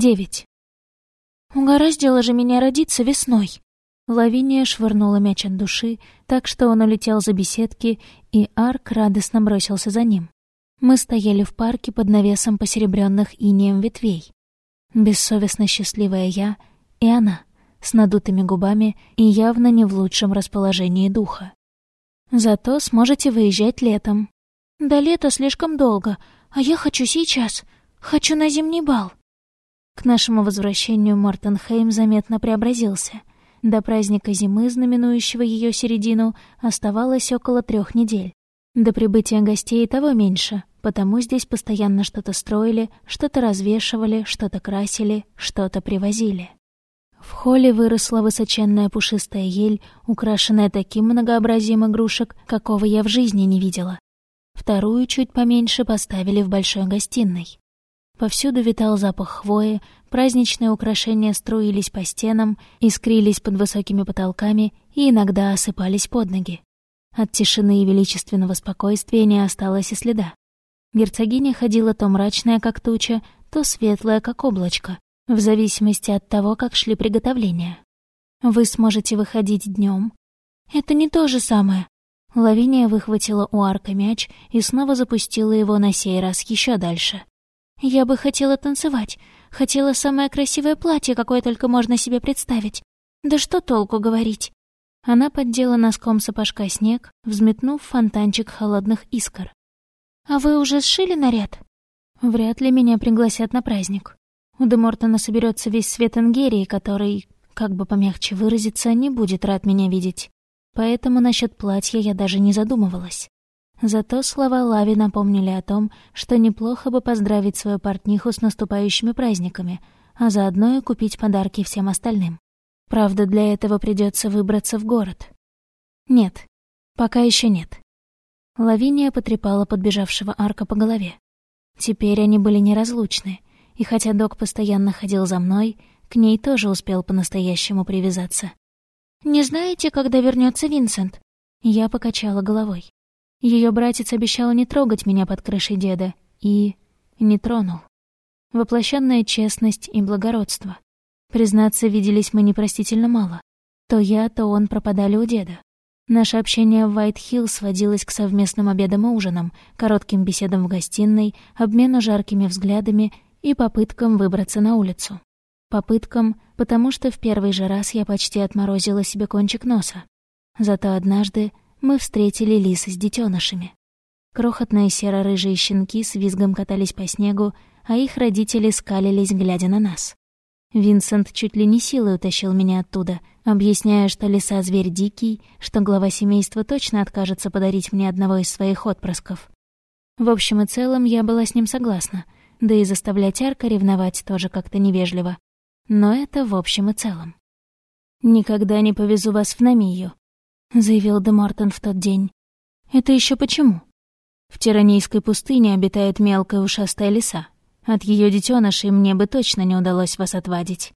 Девять. Угораздило же меня родиться весной. Лавиния швырнула мяч от души, так что он улетел за беседки, и Арк радостно бросился за ним. Мы стояли в парке под навесом посеребренных инеем ветвей. Бессовестно счастливая я и она, с надутыми губами и явно не в лучшем расположении духа. Зато сможете выезжать летом. Да лето слишком долго, а я хочу сейчас. Хочу на зимний бал. К нашему возвращению Мортенхейм заметно преобразился. До праздника зимы, знаменующего ее середину, оставалось около трех недель. До прибытия гостей того меньше, потому здесь постоянно что-то строили, что-то развешивали, что-то красили, что-то привозили. В холле выросла высоченная пушистая ель, украшенная таким многообразием игрушек, какого я в жизни не видела. Вторую, чуть поменьше, поставили в большой гостиной. Повсюду витал запах хвои, праздничные украшения струились по стенам, искрились под высокими потолками и иногда осыпались под ноги. От тишины и величественного спокойствия не осталось и следа. Герцогиня ходила то мрачная, как туча, то светлая, как облачко, в зависимости от того, как шли приготовления. Вы сможете выходить днем. Это не то же самое. Лавиния выхватила у арка мяч и снова запустила его на сей раз еще дальше. Я бы хотела танцевать. Хотела самое красивое платье, какое только можно себе представить. Да что толку говорить? Она поддела носком сапожка снег, взметнув фонтанчик холодных искр. «А вы уже сшили наряд?» «Вряд ли меня пригласят на праздник. У Демортона соберется весь свет Энгерии, который, как бы помягче выразиться, не будет рад меня видеть. Поэтому насчет платья я даже не задумывалась. Зато слова Лави напомнили о том, что неплохо бы поздравить свою портниху с наступающими праздниками, а заодно и купить подарки всем остальным. Правда, для этого придется выбраться в город. Нет, пока еще нет. Лавиния потрепала подбежавшего арка по голове. Теперь они были неразлучны, и хотя док постоянно ходил за мной, к ней тоже успел по-настоящему привязаться. «Не знаете, когда вернется Винсент?» Я покачала головой. Ее братец обещал не трогать меня под крышей деда, и... не тронул. Воплощенная честность и благородство. Признаться, виделись мы непростительно мало. То я, то он пропадали у деда. Наше общение в Уайт-Хилл сводилось к совместным обедам и ужинам, коротким беседам в гостиной, обмену жаркими взглядами и попыткам выбраться на улицу. Попыткам, потому что в первый же раз я почти отморозила себе кончик носа. Зато однажды мы встретили лис с детенышами. Крохотные серо-рыжие щенки с визгом катались по снегу, а их родители скалились, глядя на нас. Винсент чуть ли не силой утащил меня оттуда, объясняя, что лиса — зверь дикий, что глава семейства точно откажется подарить мне одного из своих отпрысков. В общем и целом, я была с ним согласна, да и заставлять Арка ревновать тоже как-то невежливо. Но это в общем и целом. «Никогда не повезу вас в Намию», — заявил Де Мортон в тот день. «Это еще почему?» «В Тиранийской пустыне обитает мелкая ушастая лиса. От ее детенышей мне бы точно не удалось вас отвадить.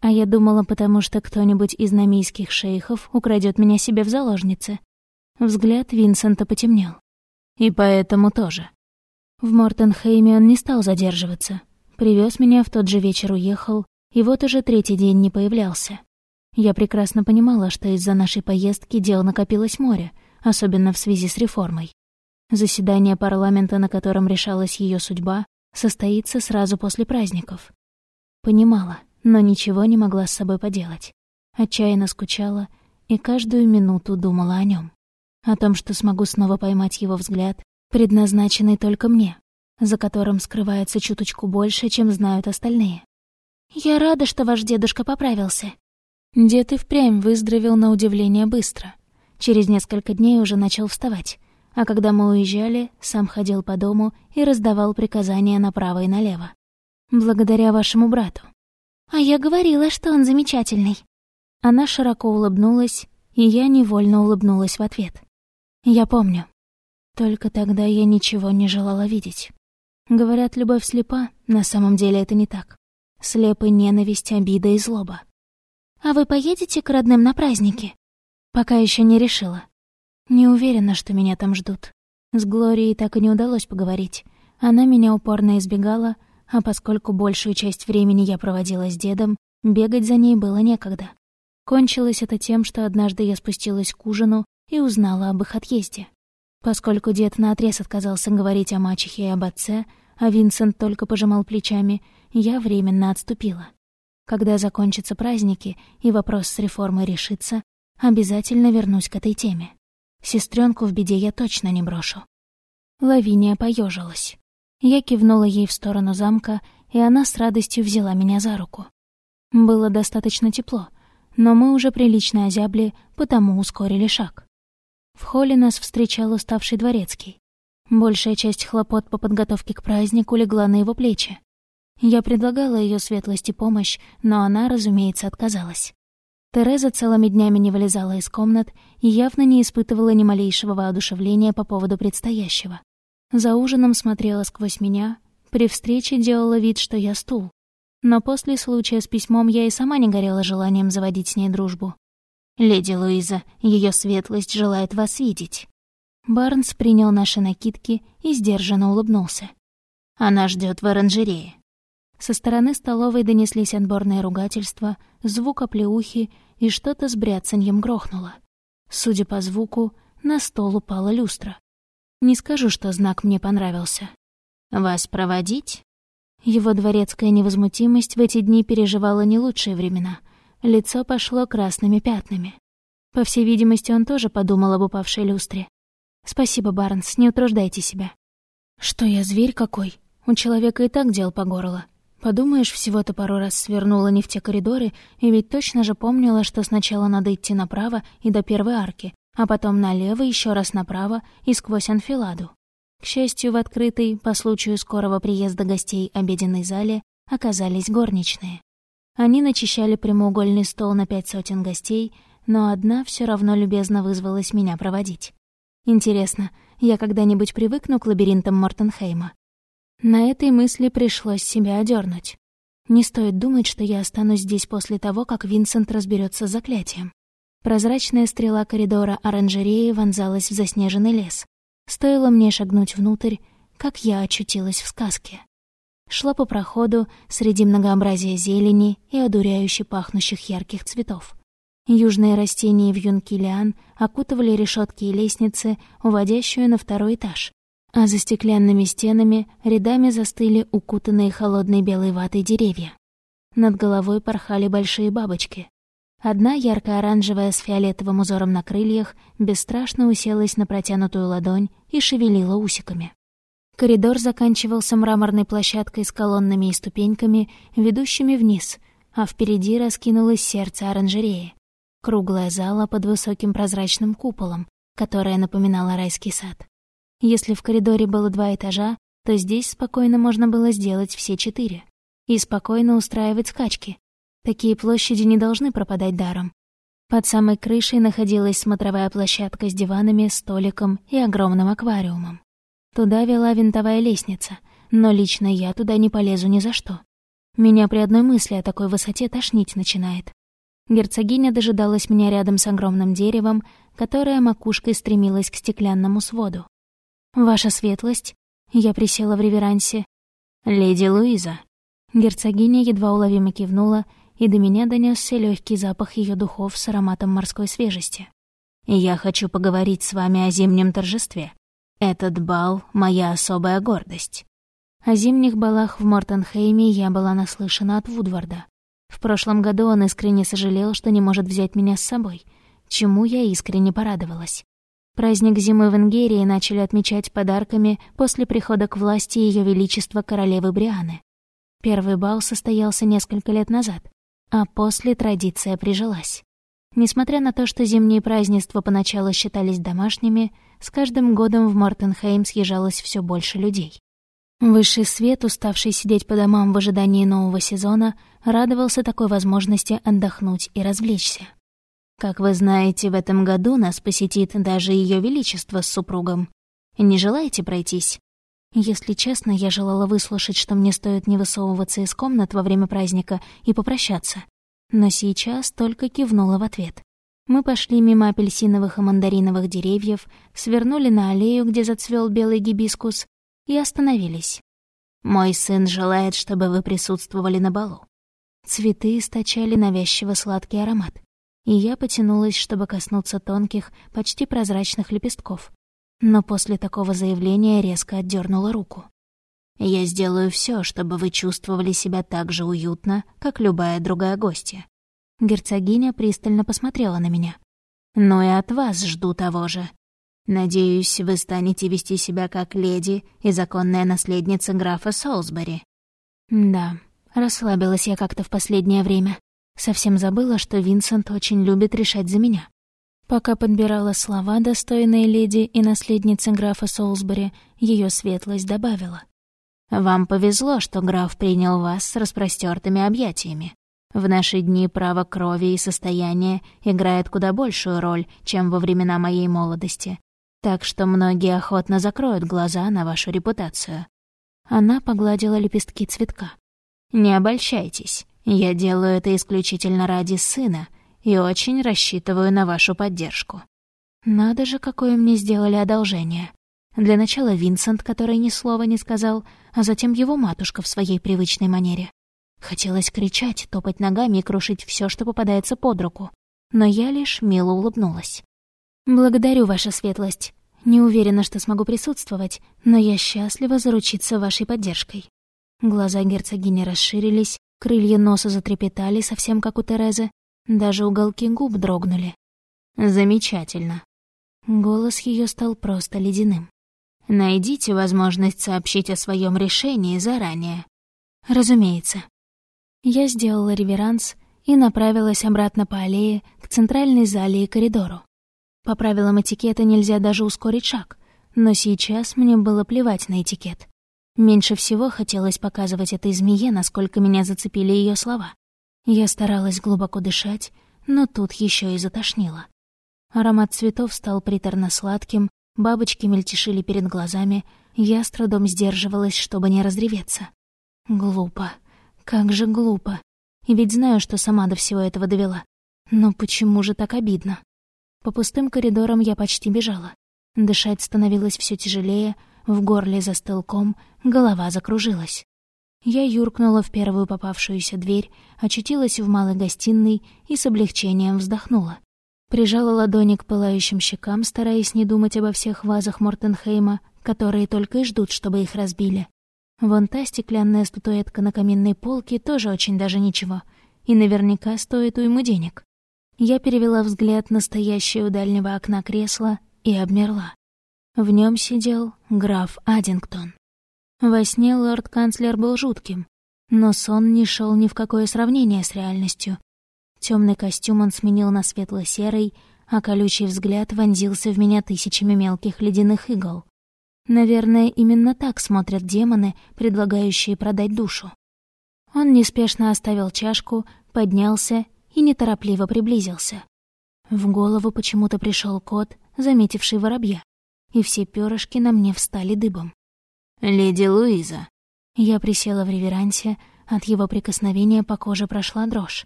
А я думала, потому что кто-нибудь из намийских шейхов украдет меня себе в заложнице». Взгляд Винсента потемнел. «И поэтому тоже». В Мортенхейме он не стал задерживаться. Привез меня, в тот же вечер уехал, и вот уже третий день не появлялся. Я прекрасно понимала, что из-за нашей поездки дел накопилось море, особенно в связи с реформой. Заседание парламента, на котором решалась ее судьба, состоится сразу после праздников. Понимала, но ничего не могла с собой поделать. Отчаянно скучала и каждую минуту думала о нем, О том, что смогу снова поймать его взгляд, предназначенный только мне, за которым скрывается чуточку больше, чем знают остальные. «Я рада, что ваш дедушка поправился», Дед и впрямь выздоровел на удивление быстро. Через несколько дней уже начал вставать, а когда мы уезжали, сам ходил по дому и раздавал приказания направо и налево. Благодаря вашему брату. А я говорила, что он замечательный. Она широко улыбнулась, и я невольно улыбнулась в ответ. Я помню. Только тогда я ничего не желала видеть. Говорят, любовь слепа, на самом деле это не так. Слепы ненависть, обида и злоба. «А вы поедете к родным на праздники?» «Пока еще не решила. Не уверена, что меня там ждут. С Глорией так и не удалось поговорить. Она меня упорно избегала, А поскольку большую часть времени я проводила с дедом, бегать за ней было некогда. Кончилось это тем, что однажды я спустилась к ужину и узнала об их отъезде. Поскольку дед наотрез отказался говорить о мачехе и об отце, а Винсент только пожимал плечами, я временно отступила. Когда закончатся праздники и вопрос с реформой решится, обязательно вернусь к этой теме. Сестренку в беде я точно не брошу. Лавиния поежилась. Я кивнула ей в сторону замка, и она с радостью взяла меня за руку. Было достаточно тепло, но мы уже прилично озябли, потому ускорили шаг. В холле нас встречал уставший дворецкий. Большая часть хлопот по подготовке к празднику легла на его плечи. Я предлагала ее светлости помощь, но она, разумеется, отказалась. Тереза целыми днями не вылезала из комнат и явно не испытывала ни малейшего воодушевления по поводу предстоящего. За ужином смотрела сквозь меня, при встрече делала вид, что я стул. Но после случая с письмом я и сама не горела желанием заводить с ней дружбу. «Леди Луиза, ее светлость желает вас видеть». Барнс принял наши накидки и сдержанно улыбнулся. «Она ждет в оранжерее». Со стороны столовой донеслись отборные ругательства, звук оплеухи и что-то с бряцаньем грохнуло. Судя по звуку, на стол упала люстра. Не скажу, что знак мне понравился. «Вас проводить?» Его дворецкая невозмутимость в эти дни переживала не лучшие времена. Лицо пошло красными пятнами. По всей видимости, он тоже подумал об упавшей люстре. «Спасибо, Барнс, не утруждайте себя». «Что я, зверь какой? У человека и так дел по горло. Подумаешь, всего-то пару раз свернула не в те коридоры, и ведь точно же помнила, что сначала надо идти направо и до первой арки, а потом налево, еще раз направо и сквозь анфиладу. К счастью, в открытой, по случаю скорого приезда гостей обеденной зале, оказались горничные. Они начищали прямоугольный стол на пять сотен гостей, но одна все равно любезно вызвалась меня проводить. Интересно, я когда-нибудь привыкну к лабиринтам Мортенхейма? На этой мысли пришлось себя одернуть. Не стоит думать, что я останусь здесь после того, как Винсент разберется с заклятием. Прозрачная стрела коридора оранжереи вонзалась в заснеженный лес. Стоило мне шагнуть внутрь, как я очутилась в сказке. Шла по проходу среди многообразия зелени и одуряюще пахнущих ярких цветов. Южные растения в юнки лиан окутывали решетки и лестницы, уводящую на второй этаж. А за стеклянными стенами рядами застыли укутанные холодной белой ватой деревья. Над головой порхали большие бабочки, Одна ярко-оранжевая с фиолетовым узором на крыльях бесстрашно уселась на протянутую ладонь и шевелила усиками. Коридор заканчивался мраморной площадкой с колоннами и ступеньками, ведущими вниз, а впереди раскинулось сердце оранжереи. Круглая зала под высоким прозрачным куполом, которая напоминала райский сад. Если в коридоре было два этажа, то здесь спокойно можно было сделать все четыре. И спокойно устраивать скачки, Такие площади не должны пропадать даром. Под самой крышей находилась смотровая площадка с диванами, столиком и огромным аквариумом. Туда вела винтовая лестница, но лично я туда не полезу ни за что. Меня при одной мысли о такой высоте тошнить начинает. Герцогиня дожидалась меня рядом с огромным деревом, которое макушкой стремилось к стеклянному своду. «Ваша светлость?» Я присела в реверансе. «Леди Луиза». Герцогиня едва уловимо кивнула и до меня донесся легкий запах ее духов с ароматом морской свежести. «Я хочу поговорить с вами о зимнем торжестве. Этот бал — моя особая гордость». О зимних балах в Мортенхейме я была наслышана от Вудварда. В прошлом году он искренне сожалел, что не может взять меня с собой, чему я искренне порадовалась. Праздник зимы в Ингерии начали отмечать подарками после прихода к власти Ее Величества королевы Брианы. Первый бал состоялся несколько лет назад, а после традиция прижилась. Несмотря на то, что зимние празднества поначалу считались домашними, с каждым годом в Мортенхейм съезжалось все больше людей. Высший свет, уставший сидеть по домам в ожидании нового сезона, радовался такой возможности отдохнуть и развлечься. Как вы знаете, в этом году нас посетит даже Ее Величество с супругом. Не желаете пройтись? Если честно, я желала выслушать, что мне стоит не высовываться из комнат во время праздника и попрощаться. Но сейчас только кивнула в ответ. Мы пошли мимо апельсиновых и мандариновых деревьев, свернули на аллею, где зацвел белый гибискус, и остановились. Мой сын желает, чтобы вы присутствовали на балу». Цветы источали навязчиво сладкий аромат, и я потянулась, чтобы коснуться тонких, почти прозрачных лепестков. Но после такого заявления резко отдернула руку. «Я сделаю все, чтобы вы чувствовали себя так же уютно, как любая другая гостья». Герцогиня пристально посмотрела на меня. «Но и от вас жду того же. Надеюсь, вы станете вести себя как леди и законная наследница графа Солсбери». «Да, расслабилась я как-то в последнее время. Совсем забыла, что Винсент очень любит решать за меня. Пока подбирала слова, достойные леди и наследницы графа Солсбери, ее светлость добавила. «Вам повезло, что граф принял вас с распростертыми объятиями. В наши дни право крови и состояния играет куда большую роль, чем во времена моей молодости. Так что многие охотно закроют глаза на вашу репутацию». Она погладила лепестки цветка. «Не обольщайтесь. Я делаю это исключительно ради сына и очень рассчитываю на вашу поддержку». Надо же, какое мне сделали одолжение. Для начала Винсент, который ни слова не сказал, а затем его матушка в своей привычной манере. Хотелось кричать, топать ногами и крушить все, что попадается под руку. Но я лишь мило улыбнулась. «Благодарю, ваша светлость. Не уверена, что смогу присутствовать, но я счастлива заручиться вашей поддержкой». Глаза герцогини расширились, крылья носа затрепетали, совсем как у Терезы, даже уголки губ дрогнули. «Замечательно». Голос ее стал просто ледяным. «Найдите возможность сообщить о своем решении заранее». «Разумеется». Я сделала реверанс и направилась обратно по аллее к центральной зале и коридору. По правилам этикета нельзя даже ускорить шаг, но сейчас мне было плевать на этикет. Меньше всего хотелось показывать этой змее, насколько меня зацепили ее слова. Я старалась глубоко дышать, но тут еще и затошнило. Аромат цветов стал приторно-сладким, бабочки мельтешили перед глазами, я с трудом сдерживалась, чтобы не разреветься. Глупо. Как же глупо. Ведь знаю, что сама до всего этого довела. Но почему же так обидно? По пустым коридорам я почти бежала. Дышать становилось все тяжелее, в горле застыл ком, голова закружилась. Я юркнула в первую попавшуюся дверь, очутилась в малой гостиной и с облегчением вздохнула. Прижала ладони к пылающим щекам, стараясь не думать обо всех вазах Мортенхейма, которые только и ждут, чтобы их разбили. Вон та стеклянная статуэтка на каминной полке тоже очень даже ничего, и наверняка стоит уйму денег. Я перевела взгляд на стоящее у дальнего окна кресло и обмерла. В нем сидел граф Аддингтон. Во сне лорд-канцлер был жутким, но сон не шел ни в какое сравнение с реальностью. Темный костюм он сменил на светло-серый, а колючий взгляд вонзился в меня тысячами мелких ледяных игл. Наверное, именно так смотрят демоны, предлагающие продать душу. Он неспешно оставил чашку, поднялся и неторопливо приблизился. В голову почему-то пришел кот, заметивший воробья, и все перышки на мне встали дыбом. «Леди Луиза». Я присела в реверансе, от его прикосновения по коже прошла дрожь.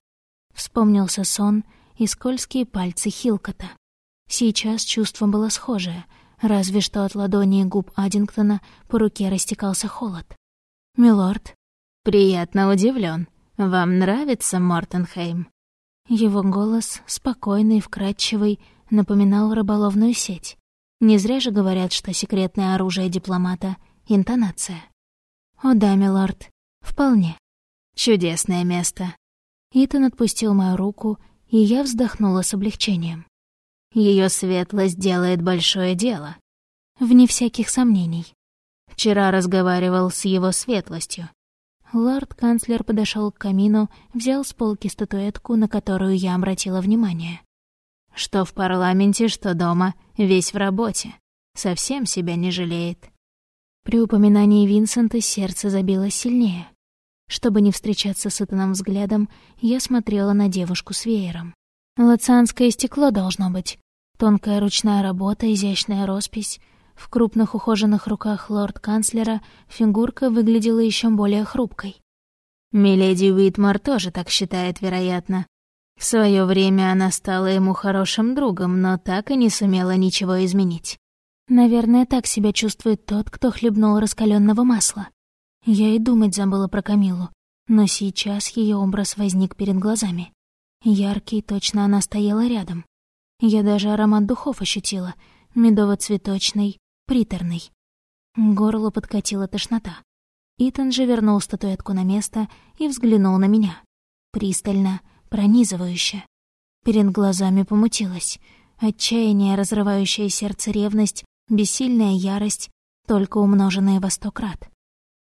Вспомнился сон и скользкие пальцы Хилкота. Сейчас чувство было схожее, разве что от ладони и губ Аддингтона по руке растекался холод. «Милорд». «Приятно удивлен. Вам нравится Мортенхейм?» Его голос, спокойный и вкрадчивый, напоминал рыболовную сеть. Не зря же говорят, что секретное оружие дипломата интонация. «О да, милорд, вполне. Чудесное место». Итан отпустил мою руку, и я вздохнула с облегчением. Ее светлость делает большое дело. Вне всяких сомнений. Вчера разговаривал с его светлостью. Лорд-канцлер подошел к камину, взял с полки статуэтку, на которую я обратила внимание. Что в парламенте, что дома, весь в работе. Совсем себя не жалеет. При упоминании Винсента сердце забилось сильнее. Чтобы не встречаться с Итаном взглядом, я смотрела на девушку с веером. Лацианское стекло должно быть. Тонкая ручная работа, изящная роспись. В крупных ухоженных руках лорд-канцлера фигурка выглядела еще более хрупкой. Миледи Уитмар тоже так считает, вероятно. В свое время она стала ему хорошим другом, но так и не сумела ничего изменить. Наверное, так себя чувствует тот, кто хлебнул раскаленного масла. Я и думать забыла про Камилу, но сейчас ее образ возник перед глазами. Яркий, точно она стояла рядом. Я даже аромат духов ощутила, медово-цветочный, приторный. К горлу подкатила тошнота. Итан же вернул статуэтку на место и взглянул на меня. Пристально, пронизывающе. Перед глазами помутилось. Отчаяние, разрывающее сердце ревность, бессильная ярость, только умноженные во сто крат.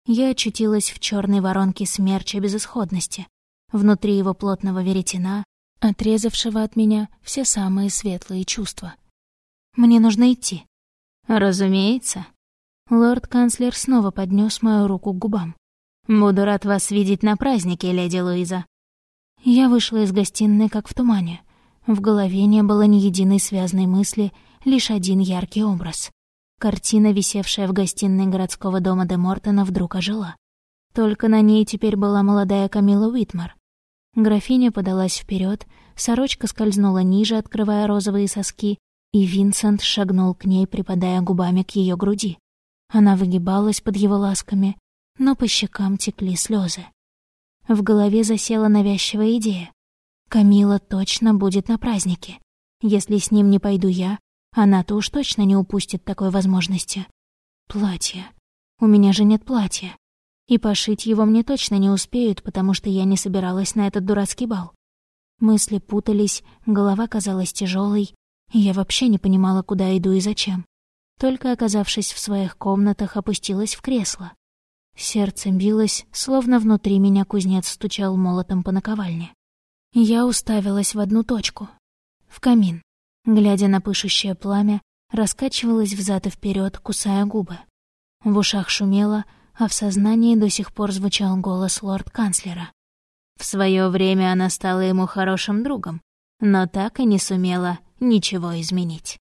Я очутилась в черной воронке смерча безысходности. Внутри его плотного веретена, отрезавшего от меня все самые светлые чувства. Мне нужно идти. Разумеется. Лорд-канцлер снова поднес мою руку к губам. Буду рад вас видеть на празднике, леди Луиза. Я вышла из гостиной, как в тумане. В голове не было ни единой связной мысли, лишь один яркий образ. Картина, висевшая в гостиной городского дома де Мортона, вдруг ожила. Только на ней теперь была молодая Камила Уитмар. Графиня подалась вперед, сорочка скользнула ниже, открывая розовые соски, и Винсент шагнул к ней, припадая губами к ее груди. Она выгибалась под его ласками, но по щекам текли слезы. В голове засела навязчивая идея. Камила точно будет на празднике. Если с ним не пойду я, она-то уж точно не упустит такой возможности. Платье. У меня же нет платья. И пошить его мне точно не успеют, потому что я не собиралась на этот дурацкий бал. Мысли путались, голова казалась тяжелой, я вообще не понимала, куда иду и зачем. Только оказавшись в своих комнатах, опустилась в кресло. Сердце билось, словно внутри меня кузнец стучал молотом по наковальне. Я уставилась в одну точку — в камин. Глядя на пышущее пламя, раскачивалась взад и вперед, кусая губы. В ушах шумело, а в сознании до сих пор звучал голос лорд-канцлера. В свое время она стала ему хорошим другом, но так и не сумела ничего изменить.